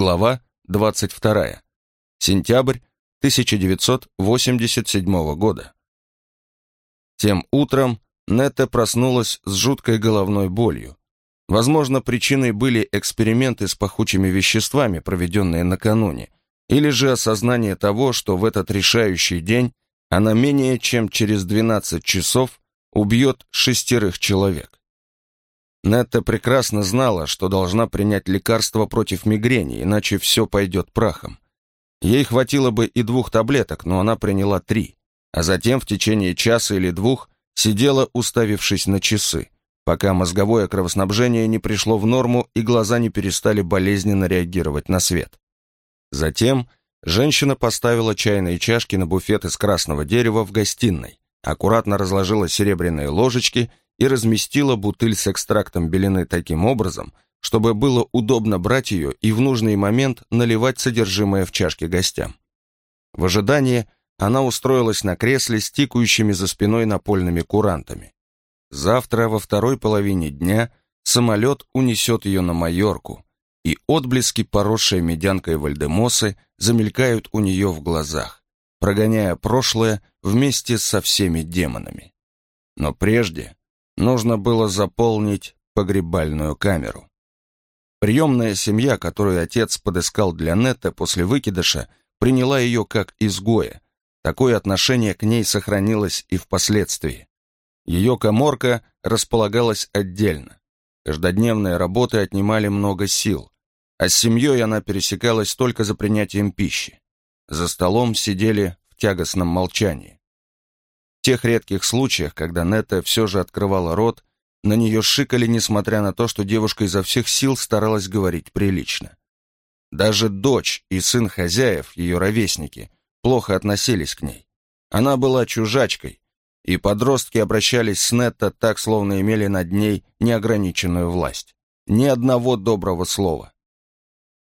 Глава 22. Сентябрь 1987 года. Тем утром Нетта проснулась с жуткой головной болью. Возможно, причиной были эксперименты с пахучими веществами, проведенные накануне, или же осознание того, что в этот решающий день она менее чем через 12 часов убьет шестерых человек. Нетта прекрасно знала, что должна принять лекарство против мигрени, иначе все пойдет прахом. Ей хватило бы и двух таблеток, но она приняла три, а затем в течение часа или двух сидела, уставившись на часы, пока мозговое кровоснабжение не пришло в норму и глаза не перестали болезненно реагировать на свет. Затем женщина поставила чайные чашки на буфет из красного дерева в гостиной, аккуратно разложила серебряные ложечки и разместила бутыль с экстрактом белины таким образом, чтобы было удобно брать ее и в нужный момент наливать содержимое в чашке гостям. В ожидании она устроилась на кресле с тикающими за спиной напольными курантами. Завтра во второй половине дня самолет унесет ее на Майорку, и отблески, поросшие медянкой Вальдемосы, замелькают у нее в глазах, прогоняя прошлое вместе со всеми демонами. Но прежде нужно было заполнить погребальную камеру. Приемная семья, которую отец подыскал для Нетта после выкидыша, приняла ее как изгоя. Такое отношение к ней сохранилось и впоследствии. Ее коморка располагалась отдельно. Каждодневные работы отнимали много сил, а с семьей она пересекалась только за принятием пищи. За столом сидели в тягостном молчании. Тех редких случаях, когда Нетта все же открывала рот, на нее шикали, несмотря на то, что девушка изо всех сил старалась говорить прилично. Даже дочь и сын хозяев, ее ровесники, плохо относились к ней. Она была чужачкой, и подростки обращались с Нетта так, словно имели над ней неограниченную власть. Ни одного доброго слова.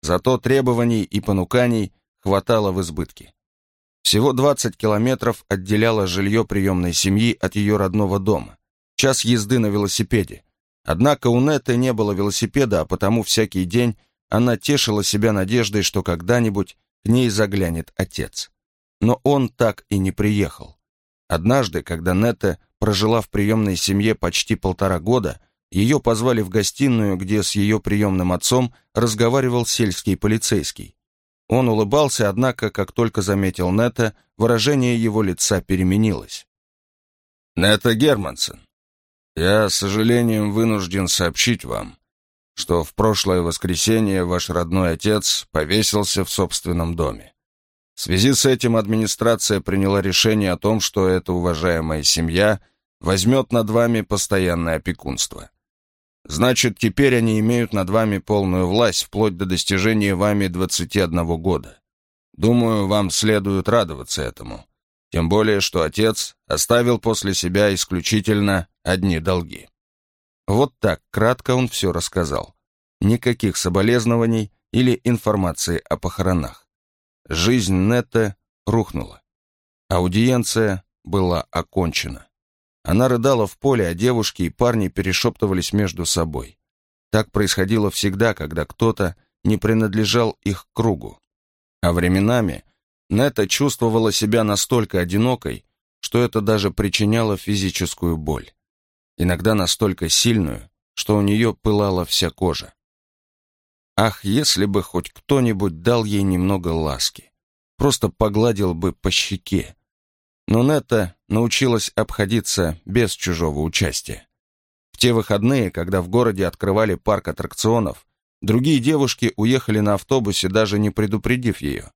Зато требований и понуканий хватало в избытке. Всего 20 километров отделяло жилье приемной семьи от ее родного дома час езды на велосипеде. Однако у Нетты не было велосипеда, а потому всякий день она тешила себя надеждой, что когда-нибудь к ней заглянет отец. Но он так и не приехал. Однажды, когда Нетта прожила в приемной семье почти полтора года, ее позвали в гостиную, где с ее приемным отцом разговаривал сельский полицейский. Он улыбался, однако, как только заметил Нетта, выражение его лица переменилось. «Нетта Германсон, я, с сожалением, вынужден сообщить вам, что в прошлое воскресенье ваш родной отец повесился в собственном доме. В связи с этим администрация приняла решение о том, что эта уважаемая семья возьмет над вами постоянное опекунство. Значит, теперь они имеют над вами полную власть вплоть до достижения вами 21 года. Думаю, вам следует радоваться этому. Тем более, что отец оставил после себя исключительно одни долги. Вот так кратко он все рассказал. Никаких соболезнований или информации о похоронах. Жизнь Нетта рухнула. Аудиенция была окончена. Она рыдала в поле, а девушки и парни перешептывались между собой. Так происходило всегда, когда кто-то не принадлежал их кругу. А временами Нетта чувствовала себя настолько одинокой, что это даже причиняло физическую боль иногда настолько сильную, что у нее пылала вся кожа. Ах, если бы хоть кто-нибудь дал ей немного ласки, просто погладил бы по щеке. Но Нетта научилась обходиться без чужого участия. В те выходные, когда в городе открывали парк аттракционов, другие девушки уехали на автобусе, даже не предупредив ее.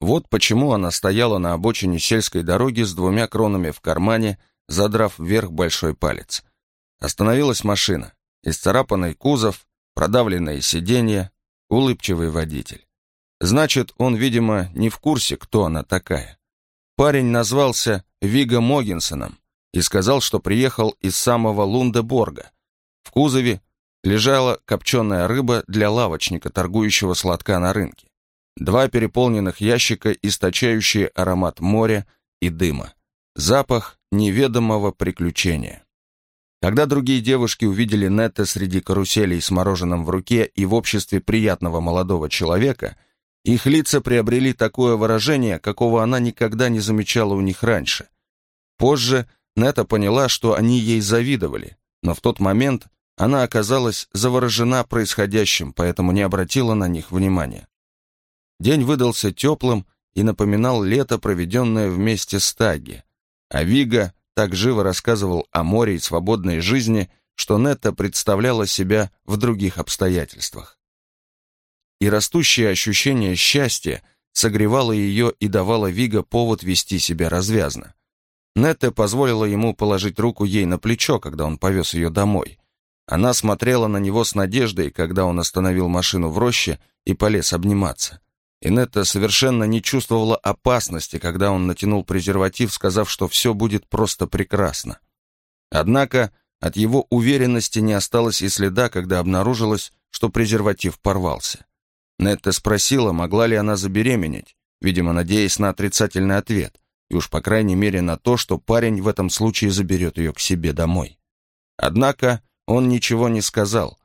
Вот почему она стояла на обочине сельской дороги с двумя кронами в кармане, задрав вверх большой палец. Остановилась машина. Исцарапанный кузов, продавленное сиденье, улыбчивый водитель. Значит, он, видимо, не в курсе, кто она такая. Парень назвался Виго Могинсоном и сказал, что приехал из самого Лундеборга. В кузове лежала копченая рыба для лавочника, торгующего сладка на рынке. Два переполненных ящика, источающие аромат моря и дыма. Запах неведомого приключения. Когда другие девушки увидели Нетта среди каруселей с мороженым в руке и в обществе приятного молодого человека, их лица приобрели такое выражение, какого она никогда не замечала у них раньше. Позже Нетта поняла, что они ей завидовали, но в тот момент она оказалась заворожена происходящим, поэтому не обратила на них внимания. День выдался теплым и напоминал лето, проведенное вместе с Таги, а Вига так живо рассказывал о море и свободной жизни, что Нетта представляла себя в других обстоятельствах. И растущее ощущение счастья согревало ее и давало Вига повод вести себя развязно. Нетта позволила ему положить руку ей на плечо, когда он повез ее домой. Она смотрела на него с надеждой, когда он остановил машину в роще и полез обниматься. Инетта совершенно не чувствовала опасности, когда он натянул презерватив, сказав, что все будет просто прекрасно. Однако от его уверенности не осталось и следа, когда обнаружилось, что презерватив порвался. Нетта спросила, могла ли она забеременеть, видимо, надеясь на отрицательный ответ, и уж по крайней мере на то, что парень в этом случае заберет ее к себе домой. Однако он ничего не сказал,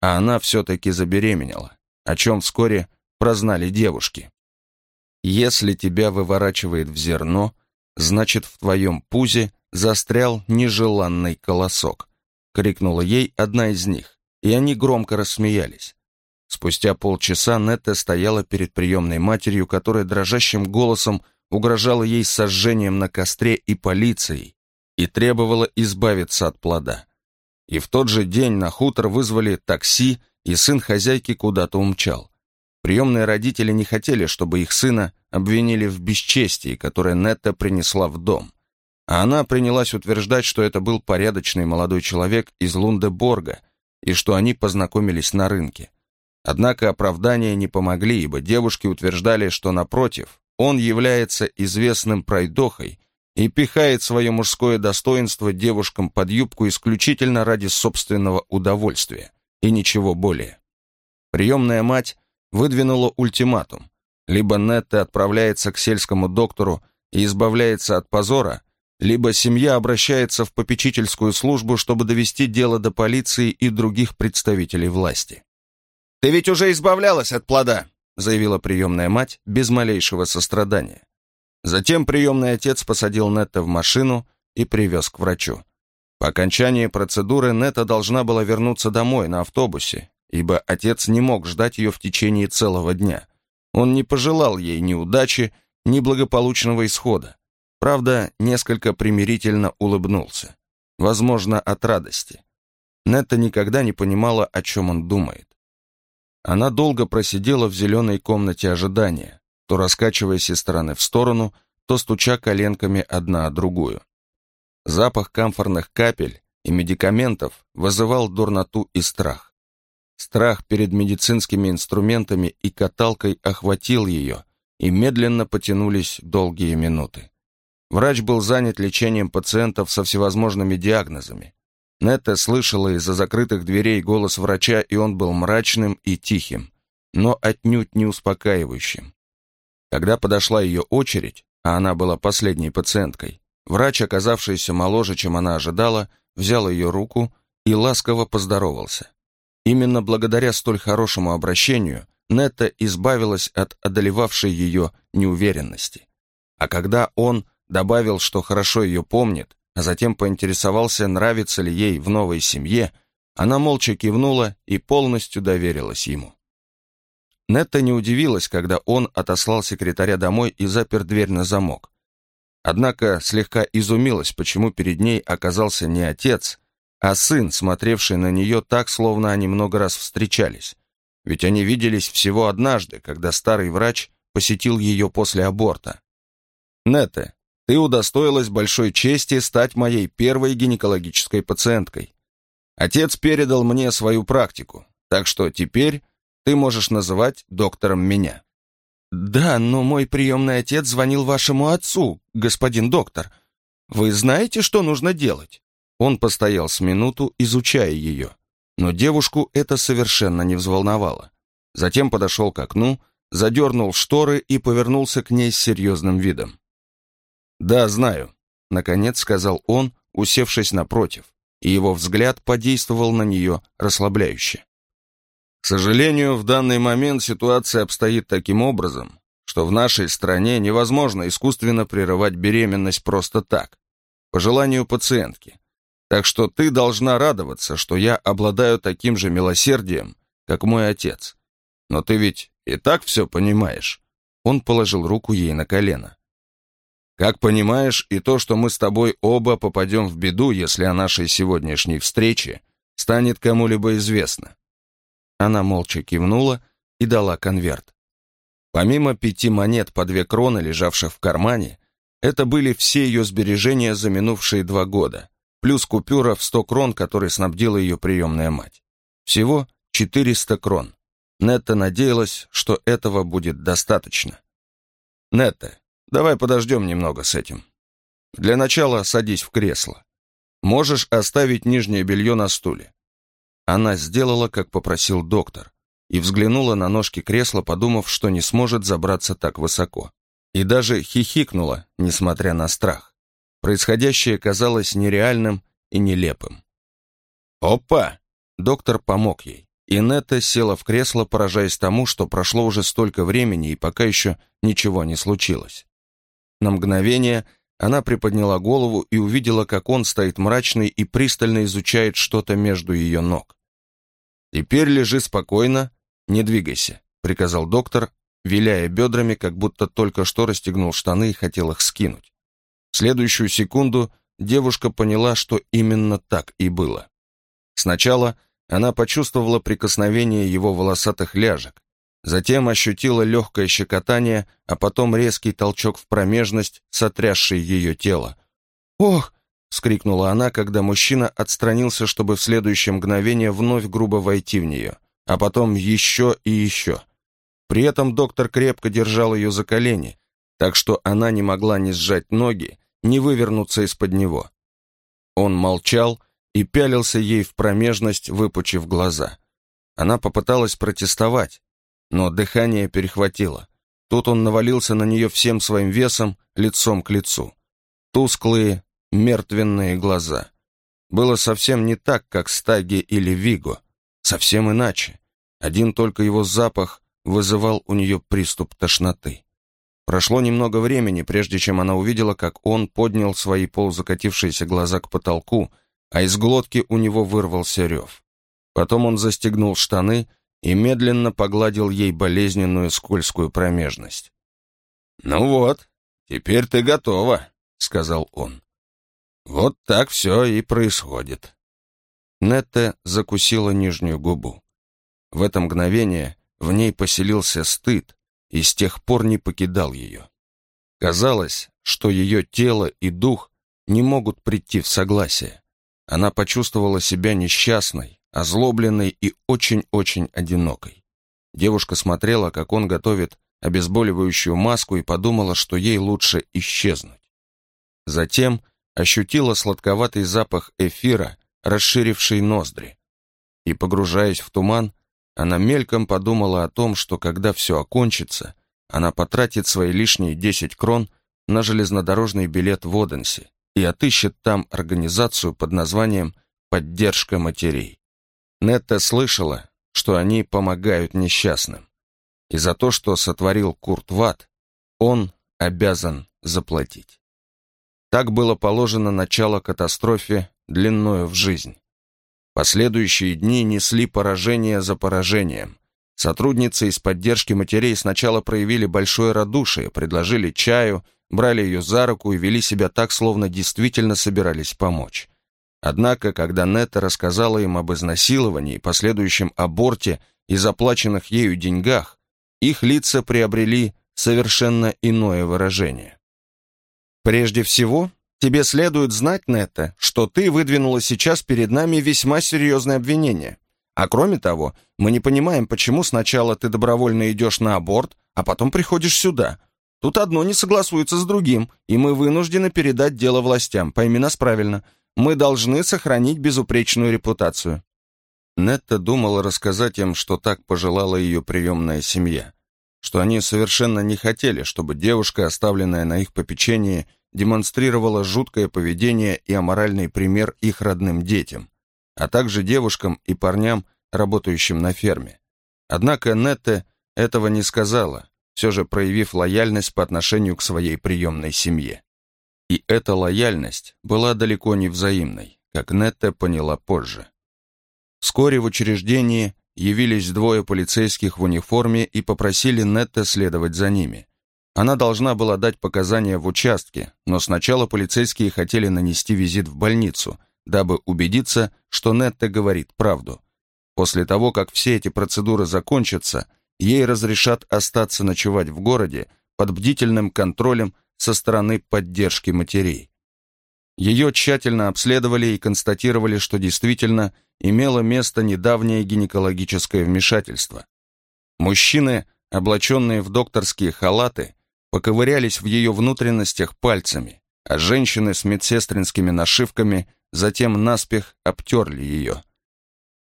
а она все-таки забеременела, о чем вскоре прознали девушки. Если тебя выворачивает в зерно, значит в твоем пузе застрял нежеланный колосок, крикнула ей одна из них, и они громко рассмеялись. Спустя полчаса Нетта стояла перед приемной матерью, которая дрожащим голосом угрожала ей сожжением на костре и полицией и требовала избавиться от плода. И в тот же день на хутор вызвали такси, и сын хозяйки куда-то умчал. Приемные родители не хотели, чтобы их сына обвинили в бесчестии, которое Нетта принесла в дом. А она принялась утверждать, что это был порядочный молодой человек из Лундеборга и что они познакомились на рынке. Однако оправдания не помогли, ибо девушки утверждали, что, напротив, он является известным пройдохой и пихает свое мужское достоинство девушкам под юбку исключительно ради собственного удовольствия и ничего более. Приемная мать выдвинула ультиматум. Либо Нетта отправляется к сельскому доктору и избавляется от позора, либо семья обращается в попечительскую службу, чтобы довести дело до полиции и других представителей власти. «Ты ведь уже избавлялась от плода», заявила приемная мать без малейшего сострадания. Затем приемный отец посадил Нетта в машину и привез к врачу. По окончании процедуры Нетта должна была вернуться домой на автобусе, ибо отец не мог ждать ее в течение целого дня. Он не пожелал ей ни удачи, ни благополучного исхода. Правда, несколько примирительно улыбнулся. Возможно, от радости. Нетта никогда не понимала, о чем он думает. Она долго просидела в зеленой комнате ожидания, то раскачиваясь из стороны в сторону, то стуча коленками одна о другую. Запах камфорных капель и медикаментов вызывал дурноту и страх. Страх перед медицинскими инструментами и каталкой охватил ее, и медленно потянулись долгие минуты. Врач был занят лечением пациентов со всевозможными диагнозами. Нетта слышала из-за закрытых дверей голос врача, и он был мрачным и тихим, но отнюдь не успокаивающим. Когда подошла ее очередь, а она была последней пациенткой, врач, оказавшийся моложе, чем она ожидала, взял ее руку и ласково поздоровался. Именно благодаря столь хорошему обращению Нетта избавилась от одолевавшей ее неуверенности. А когда он добавил, что хорошо ее помнит, а затем поинтересовался, нравится ли ей в новой семье, она молча кивнула и полностью доверилась ему. Нетта не удивилась, когда он отослал секретаря домой и запер дверь на замок. Однако слегка изумилась, почему перед ней оказался не отец, а сын, смотревший на нее так, словно они много раз встречались. Ведь они виделись всего однажды, когда старый врач посетил ее после аборта. «Нетте, ты удостоилась большой чести стать моей первой гинекологической пациенткой. Отец передал мне свою практику, так что теперь ты можешь называть доктором меня». «Да, но мой приемный отец звонил вашему отцу, господин доктор. Вы знаете, что нужно делать?» Он постоял с минуту, изучая ее, но девушку это совершенно не взволновало. Затем подошел к окну, задернул шторы и повернулся к ней с серьезным видом. «Да, знаю», — наконец сказал он, усевшись напротив, и его взгляд подействовал на нее расслабляюще. К сожалению, в данный момент ситуация обстоит таким образом, что в нашей стране невозможно искусственно прерывать беременность просто так, по желанию пациентки. Так что ты должна радоваться, что я обладаю таким же милосердием, как мой отец. Но ты ведь и так все понимаешь. Он положил руку ей на колено. Как понимаешь, и то, что мы с тобой оба попадем в беду, если о нашей сегодняшней встрече станет кому-либо известно. Она молча кивнула и дала конверт. Помимо пяти монет по две кроны, лежавших в кармане, это были все ее сбережения за минувшие два года, плюс купюра в сто крон, которой снабдила ее приемная мать. Всего 400 крон. Нетта надеялась, что этого будет достаточно. «Нетта, давай подождем немного с этим. Для начала садись в кресло. Можешь оставить нижнее белье на стуле». Она сделала, как попросил доктор, и взглянула на ножки кресла, подумав, что не сможет забраться так высоко. И даже хихикнула, несмотря на страх. Происходящее казалось нереальным и нелепым. «Опа!» Доктор помог ей. Инетта села в кресло, поражаясь тому, что прошло уже столько времени и пока еще ничего не случилось. На мгновение она приподняла голову и увидела, как он стоит мрачный и пристально изучает что-то между ее ног. «Теперь лежи спокойно, не двигайся», — приказал доктор, виляя бедрами, как будто только что расстегнул штаны и хотел их скинуть. В следующую секунду девушка поняла, что именно так и было. Сначала она почувствовала прикосновение его волосатых ляжек, затем ощутила легкое щекотание, а потом резкий толчок в промежность, сотрясший ее тело. «Ох!» — вскрикнула она, когда мужчина отстранился, чтобы в следующее мгновение вновь грубо войти в нее, а потом еще и еще. При этом доктор крепко держал ее за колени, так что она не могла ни сжать ноги, ни вывернуться из-под него. Он молчал, и пялился ей в промежность, выпучив глаза. Она попыталась протестовать, но дыхание перехватило. Тут он навалился на нее всем своим весом, лицом к лицу. Тусклые, мертвенные глаза. Было совсем не так, как Стаги или Виго. Совсем иначе. Один только его запах вызывал у нее приступ тошноты. Прошло немного времени, прежде чем она увидела, как он поднял свои полузакатившиеся глаза к потолку, а из глотки у него вырвался рев. Потом он застегнул штаны и медленно погладил ей болезненную скользкую промежность. «Ну вот, теперь ты готова», — сказал он. «Вот так все и происходит». Нетта закусила нижнюю губу. В это мгновение в ней поселился стыд и с тех пор не покидал ее. Казалось, что ее тело и дух не могут прийти в согласие. Она почувствовала себя несчастной, озлобленной и очень-очень одинокой. Девушка смотрела, как он готовит обезболивающую маску и подумала, что ей лучше исчезнуть. Затем ощутила сладковатый запах эфира, расширивший ноздри. И, погружаясь в туман, она мельком подумала о том, что когда все окончится, она потратит свои лишние 10 крон на железнодорожный билет в Оденсе и отыщет там организацию под названием «Поддержка матерей». Нетта слышала, что они помогают несчастным. И за то, что сотворил Курт Ватт, он обязан заплатить. Так было положено начало катастрофе длиною в жизнь. Последующие дни несли поражение за поражением. Сотрудницы из поддержки матерей сначала проявили большое радушие, предложили чаю, брали ее за руку и вели себя так, словно действительно собирались помочь. Однако, когда Нетта рассказала им об изнасиловании, последующем аборте и заплаченных ею деньгах, их лица приобрели совершенно иное выражение. «Прежде всего, тебе следует знать, Нетта, что ты выдвинула сейчас перед нами весьма серьезное обвинение. А кроме того, мы не понимаем, почему сначала ты добровольно идешь на аборт, а потом приходишь сюда. Тут одно не согласуется с другим, и мы вынуждены передать дело властям. Пойми нас правильно. Мы должны сохранить безупречную репутацию». Нетта думала рассказать им, что так пожелала ее приемная семья, что они совершенно не хотели, чтобы девушка, оставленная на их попечении, демонстрировала жуткое поведение и аморальный пример их родным детям, а также девушкам и парням, работающим на ферме. Однако Нетте этого не сказала, все же проявив лояльность по отношению к своей приемной семье. И эта лояльность была далеко не взаимной, как Нетте поняла позже. Вскоре в учреждении явились двое полицейских в униформе и попросили Нетте следовать за ними. Она должна была дать показания в участке, но сначала полицейские хотели нанести визит в больницу, дабы убедиться, что Нетте говорит правду. После того, как все эти процедуры закончатся, ей разрешат остаться ночевать в городе под бдительным контролем со стороны поддержки матерей. Ее тщательно обследовали и констатировали, что действительно имело место недавнее гинекологическое вмешательство. Мужчины, облаченные в докторские халаты, поковырялись в ее внутренностях пальцами, а женщины с медсестринскими нашивками затем наспех обтерли ее.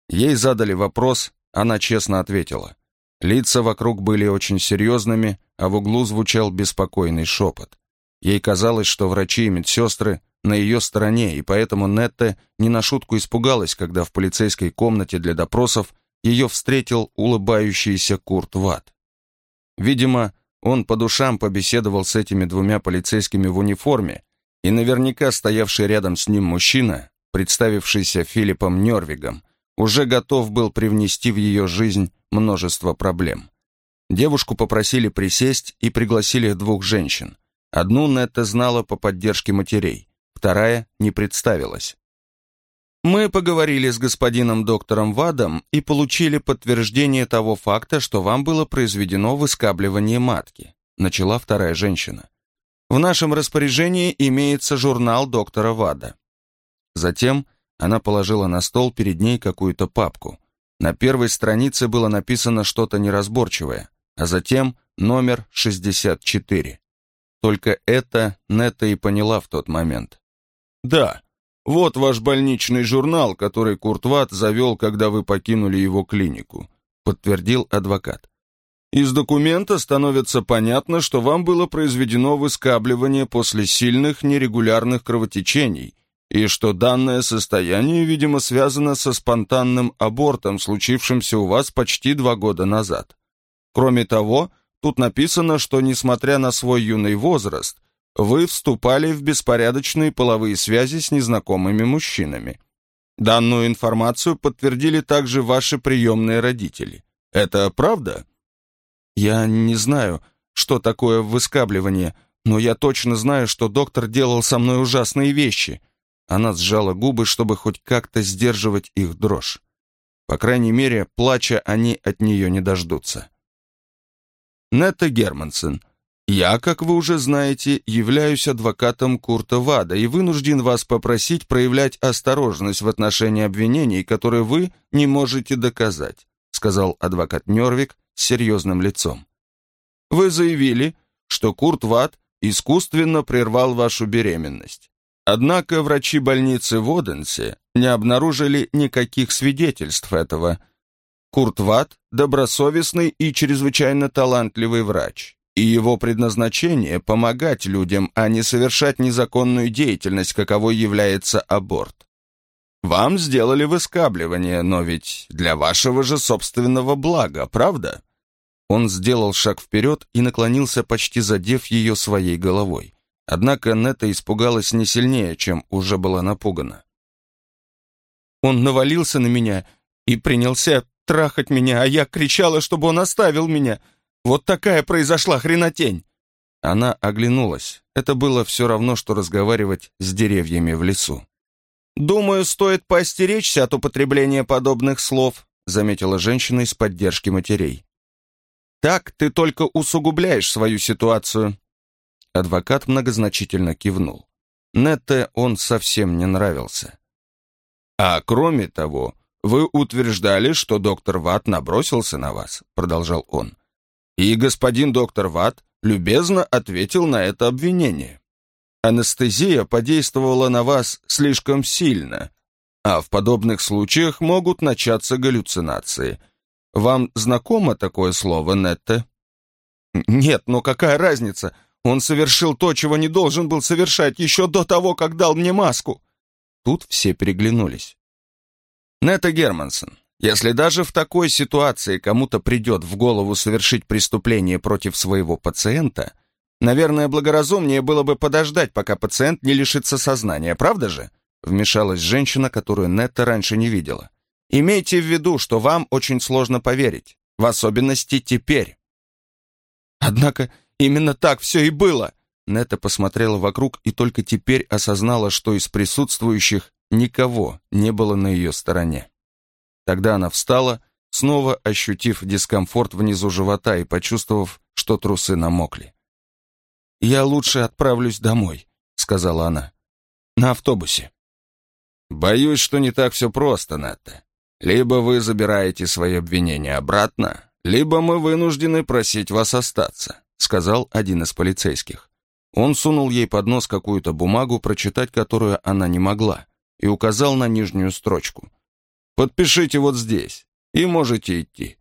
Ей задали вопрос, она честно ответила. Лица вокруг были очень серьезными, а в углу звучал беспокойный шепот. Ей казалось, что врачи и медсестры на ее стороне, и поэтому Нетте не на шутку испугалась, когда в полицейской комнате для допросов ее встретил улыбающийся Курт Ватт. Видимо, он по душам побеседовал с этими двумя полицейскими в униформе, и наверняка стоявший рядом с ним мужчина, представившийся Филиппом Нервигом, уже готов был привнести в ее жизнь множество проблем. Девушку попросили присесть и пригласили двух женщин. Одну Нетта знала по поддержке матерей, вторая не представилась. Мы поговорили с господином доктором Вадом и получили подтверждение того факта, что вам было произведено выскабливание матки, начала вторая женщина. В нашем распоряжении имеется журнал доктора Вада. Затем она положила на стол перед ней какую-то папку. На первой странице было написано что-то неразборчивое, а затем номер 64. Только это Нета и поняла в тот момент. «Да, вот ваш больничный журнал, который Куртват завел, когда вы покинули его клинику», подтвердил адвокат. Из документа становится понятно, что вам было произведено выскабливание после сильных нерегулярных кровотечений и что данное состояние, видимо, связано со спонтанным абортом, случившимся у вас почти два года назад. Кроме того, тут написано, что, несмотря на свой юный возраст, вы вступали в беспорядочные половые связи с незнакомыми мужчинами. Данную информацию подтвердили также ваши приемные родители. Это правда? Я не знаю, что такое выскабливание, но я точно знаю, что доктор делал со мной ужасные вещи – она сжала губы, чтобы хоть как-то сдерживать их дрожь. По крайней мере, плача они от нее не дождутся. Нетта Германсен, я, как вы уже знаете, являюсь адвокатом Курта Вада и вынужден вас попросить проявлять осторожность в отношении обвинений, которые вы не можете доказать, сказал адвокат Нервик с серьезным лицом. Вы заявили, что Курт Вад искусственно прервал вашу беременность. Однако врачи больницы в Оденсе не обнаружили никаких свидетельств этого. Курт Ватт – добросовестный и чрезвычайно талантливый врач, и его предназначение – помогать людям, а не совершать незаконную деятельность, каковой является аборт. Вам сделали выскабливание, но ведь для вашего же собственного блага, правда? Он сделал шаг вперед и наклонился, почти задев ее своей головой. Однако Нета испугалась не сильнее, чем уже была напугана. Он навалился на меня и принялся трахать меня, а я кричала, чтобы он оставил меня. Вот такая произошла хренотень. Она оглянулась. Это было все равно, что разговаривать с деревьями в лесу. «Думаю, стоит поостеречься от употребления подобных слов», заметила женщина из поддержки матерей. «Так ты только усугубляешь свою ситуацию. Адвокат многозначительно кивнул. Нетте он совсем не нравился. «А кроме того, вы утверждали, что доктор Ватт набросился на вас», продолжал он. «И господин доктор Ватт любезно ответил на это обвинение. Анестезия подействовала на вас слишком сильно, а в подобных случаях могут начаться галлюцинации. Вам знакомо такое слово, Нетте?» «Нет, но какая разница? Он совершил то, чего не должен был совершать еще до того, как дал мне маску. Тут все переглянулись. Нета Германсон, если даже в такой ситуации кому-то придет в голову совершить преступление против своего пациента, наверное, благоразумнее было бы подождать, пока пациент не лишится сознания, правда же? Вмешалась женщина, которую Нетта раньше не видела. Имейте в виду, что вам очень сложно поверить, в особенности теперь. Однако именно так все и было. Нета посмотрела вокруг и только теперь осознала, что из присутствующих никого не было на ее стороне. Тогда она встала, снова ощутив дискомфорт внизу живота и почувствовав, что трусы намокли. «Я лучше отправлюсь домой», — сказала она. «На автобусе». «Боюсь, что не так все просто, Нетта. Либо вы забираете свои обвинения обратно, либо мы вынуждены просить вас остаться», — сказал один из полицейских. Он сунул ей под нос какую-то бумагу, прочитать которую она не могла, и указал на нижнюю строчку. «Подпишите вот здесь, и можете идти».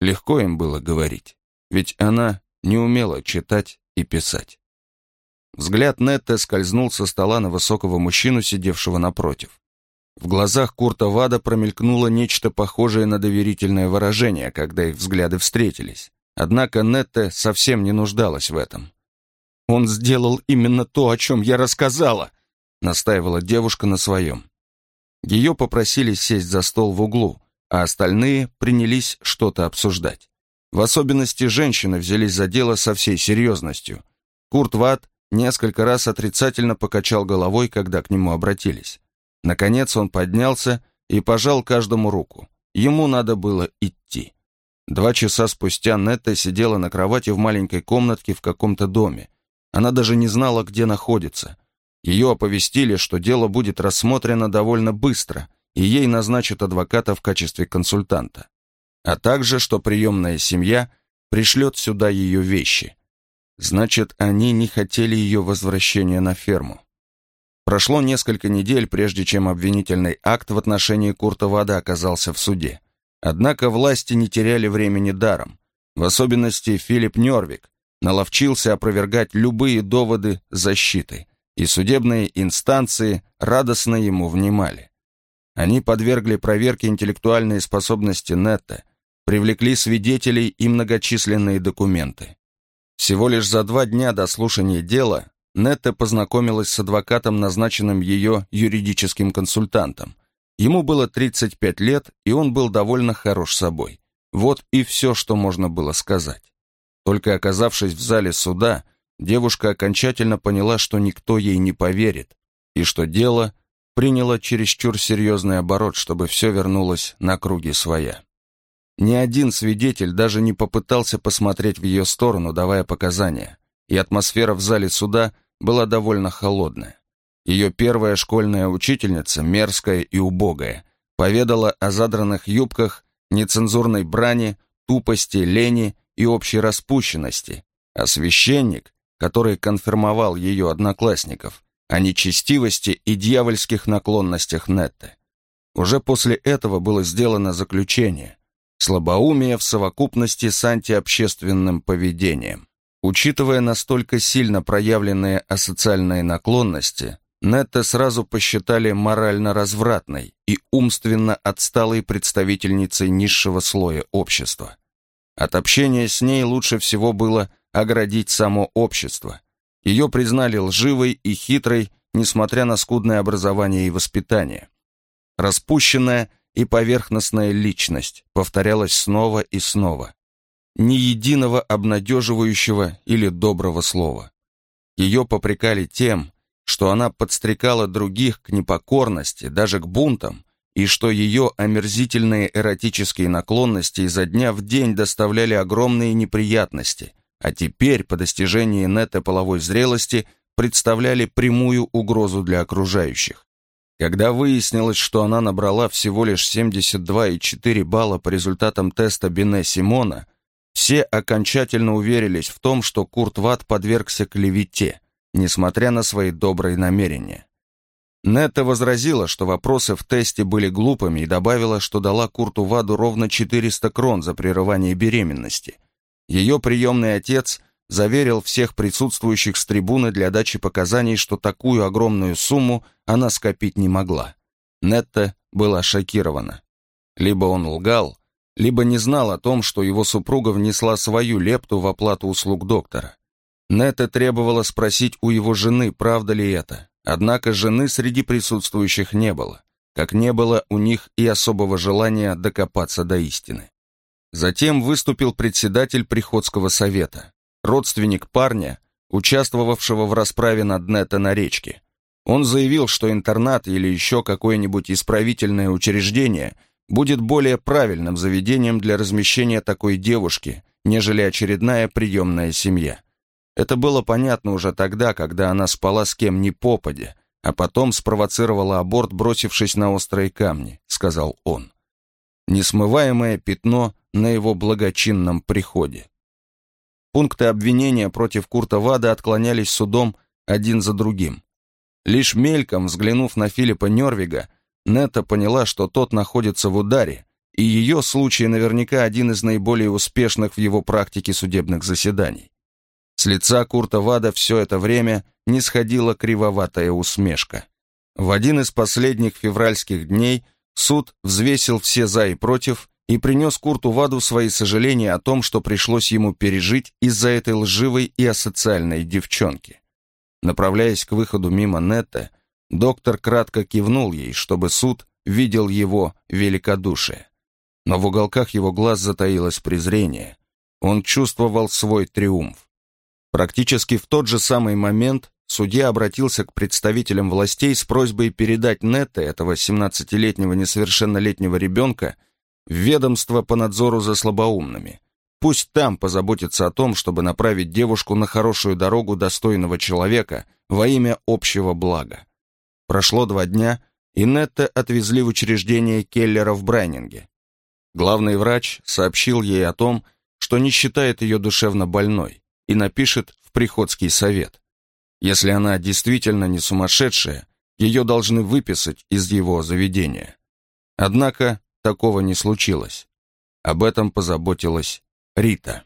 Легко им было говорить, ведь она не умела читать и писать. Взгляд Нетта скользнул со стола на высокого мужчину, сидевшего напротив. В глазах Курта Вада промелькнуло нечто похожее на доверительное выражение, когда их взгляды встретились. Однако Нетте совсем не нуждалась в этом. «Он сделал именно то, о чем я рассказала», — настаивала девушка на своем. Ее попросили сесть за стол в углу, а остальные принялись что-то обсуждать. В особенности женщины взялись за дело со всей серьезностью. Курт Ват несколько раз отрицательно покачал головой, когда к нему обратились. Наконец он поднялся и пожал каждому руку. Ему надо было идти. Два часа спустя Нетта сидела на кровати в маленькой комнатке в каком-то доме. Она даже не знала, где находится. Ее оповестили, что дело будет рассмотрено довольно быстро, и ей назначат адвоката в качестве консультанта. А также, что приемная семья пришлет сюда ее вещи. Значит, они не хотели ее возвращения на ферму. Прошло несколько недель, прежде чем обвинительный акт в отношении Курта Вада оказался в суде. Однако власти не теряли времени даром. В особенности Филипп Нервик наловчился опровергать любые доводы защиты, и судебные инстанции радостно ему внимали. Они подвергли проверке интеллектуальные способности Нетта, привлекли свидетелей и многочисленные документы. Всего лишь за два дня до слушания дела Нетта познакомилась с адвокатом, назначенным ее юридическим консультантом. Ему было 35 лет, и он был довольно хорош собой. Вот и все, что можно было сказать. Только оказавшись в зале суда, девушка окончательно поняла, что никто ей не поверит, и что дело приняло чересчур серьезный оборот, чтобы все вернулось на круги своя. Ни один свидетель даже не попытался посмотреть в ее сторону, давая показания, и атмосфера в зале суда была довольно холодная. Ее первая школьная учительница, мерзкая и убогая, поведала о задранных юбках, нецензурной брани, тупости, лени и общей распущенности, а священник, который конфирмовал ее одноклассников, о нечестивости и дьявольских наклонностях Нетте. Уже после этого было сделано заключение – слабоумие в совокупности с антиобщественным поведением. Учитывая настолько сильно проявленные асоциальные наклонности, Нетте сразу посчитали морально развратной и умственно отсталой представительницей низшего слоя общества. От общения с ней лучше всего было оградить само общество. Ее признали лживой и хитрой, несмотря на скудное образование и воспитание. Распущенная и поверхностная личность повторялась снова и снова ни единого обнадеживающего или доброго слова. Ее попрекали тем, что она подстрекала других к непокорности, даже к бунтам, и что ее омерзительные эротические наклонности изо дня в день доставляли огромные неприятности, а теперь, по достижении нета половой зрелости, представляли прямую угрозу для окружающих. Когда выяснилось, что она набрала всего лишь 72,4 балла по результатам теста Бине-Симона, все окончательно уверились в том, что Курт Ват подвергся клевете, несмотря на свои добрые намерения. Нетта возразила, что вопросы в тесте были глупыми и добавила, что дала Курту Ваду ровно 400 крон за прерывание беременности. Ее приемный отец заверил всех присутствующих с трибуны для дачи показаний, что такую огромную сумму она скопить не могла. Нетта была шокирована. Либо он лгал, либо не знал о том, что его супруга внесла свою лепту в оплату услуг доктора. Нетта требовала спросить у его жены, правда ли это. Однако жены среди присутствующих не было, как не было у них и особого желания докопаться до истины. Затем выступил председатель Приходского совета, родственник парня, участвовавшего в расправе над Нетто на речке. Он заявил, что интернат или еще какое-нибудь исправительное учреждение будет более правильным заведением для размещения такой девушки, нежели очередная приемная семья. Это было понятно уже тогда, когда она спала с кем ни попадя, а потом спровоцировала аборт, бросившись на острые камни, сказал он. Несмываемое пятно на его благочинном приходе. Пункты обвинения против Курта Вада отклонялись судом один за другим. Лишь мельком взглянув на Филиппа Нервига, Нета поняла, что тот находится в ударе, и ее случай наверняка один из наиболее успешных в его практике судебных заседаний. С лица Курта Вада все это время не сходила кривоватая усмешка. В один из последних февральских дней суд взвесил все «за» и «против» и принес Курту Ваду свои сожаления о том, что пришлось ему пережить из-за этой лживой и асоциальной девчонки. Направляясь к выходу мимо Нетта, доктор кратко кивнул ей, чтобы суд видел его великодушие. Но в уголках его глаз затаилось презрение. Он чувствовал свой триумф. Практически в тот же самый момент судья обратился к представителям властей с просьбой передать Нетте, этого 17-летнего несовершеннолетнего ребенка, ведомство по надзору за слабоумными. Пусть там позаботятся о том, чтобы направить девушку на хорошую дорогу достойного человека во имя общего блага. Прошло два дня, и Нетте отвезли в учреждение Келлера в Брайнинге. Главный врач сообщил ей о том, что не считает ее душевно больной и напишет в приходский совет. Если она действительно не сумасшедшая, ее должны выписать из его заведения. Однако такого не случилось. Об этом позаботилась Рита.